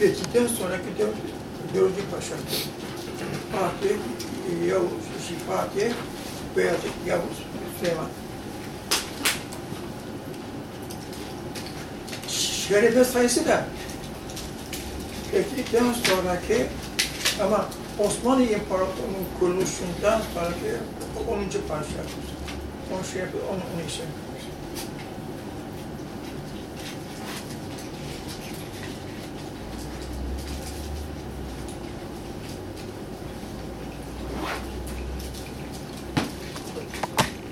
Fethi'den sonraki dört, dördüncü paşa. Fatih, e, Yavuz, şey, Fatih, Beyazıt, Yavuz, Süleyman. Şerefe sayısı da Fethi'den sonraki ama Osmanlı İmparatorluğu'nun kuruluşundan sonraki 10. paşa. Onu şey yapıyor, 10, onu, onu işte.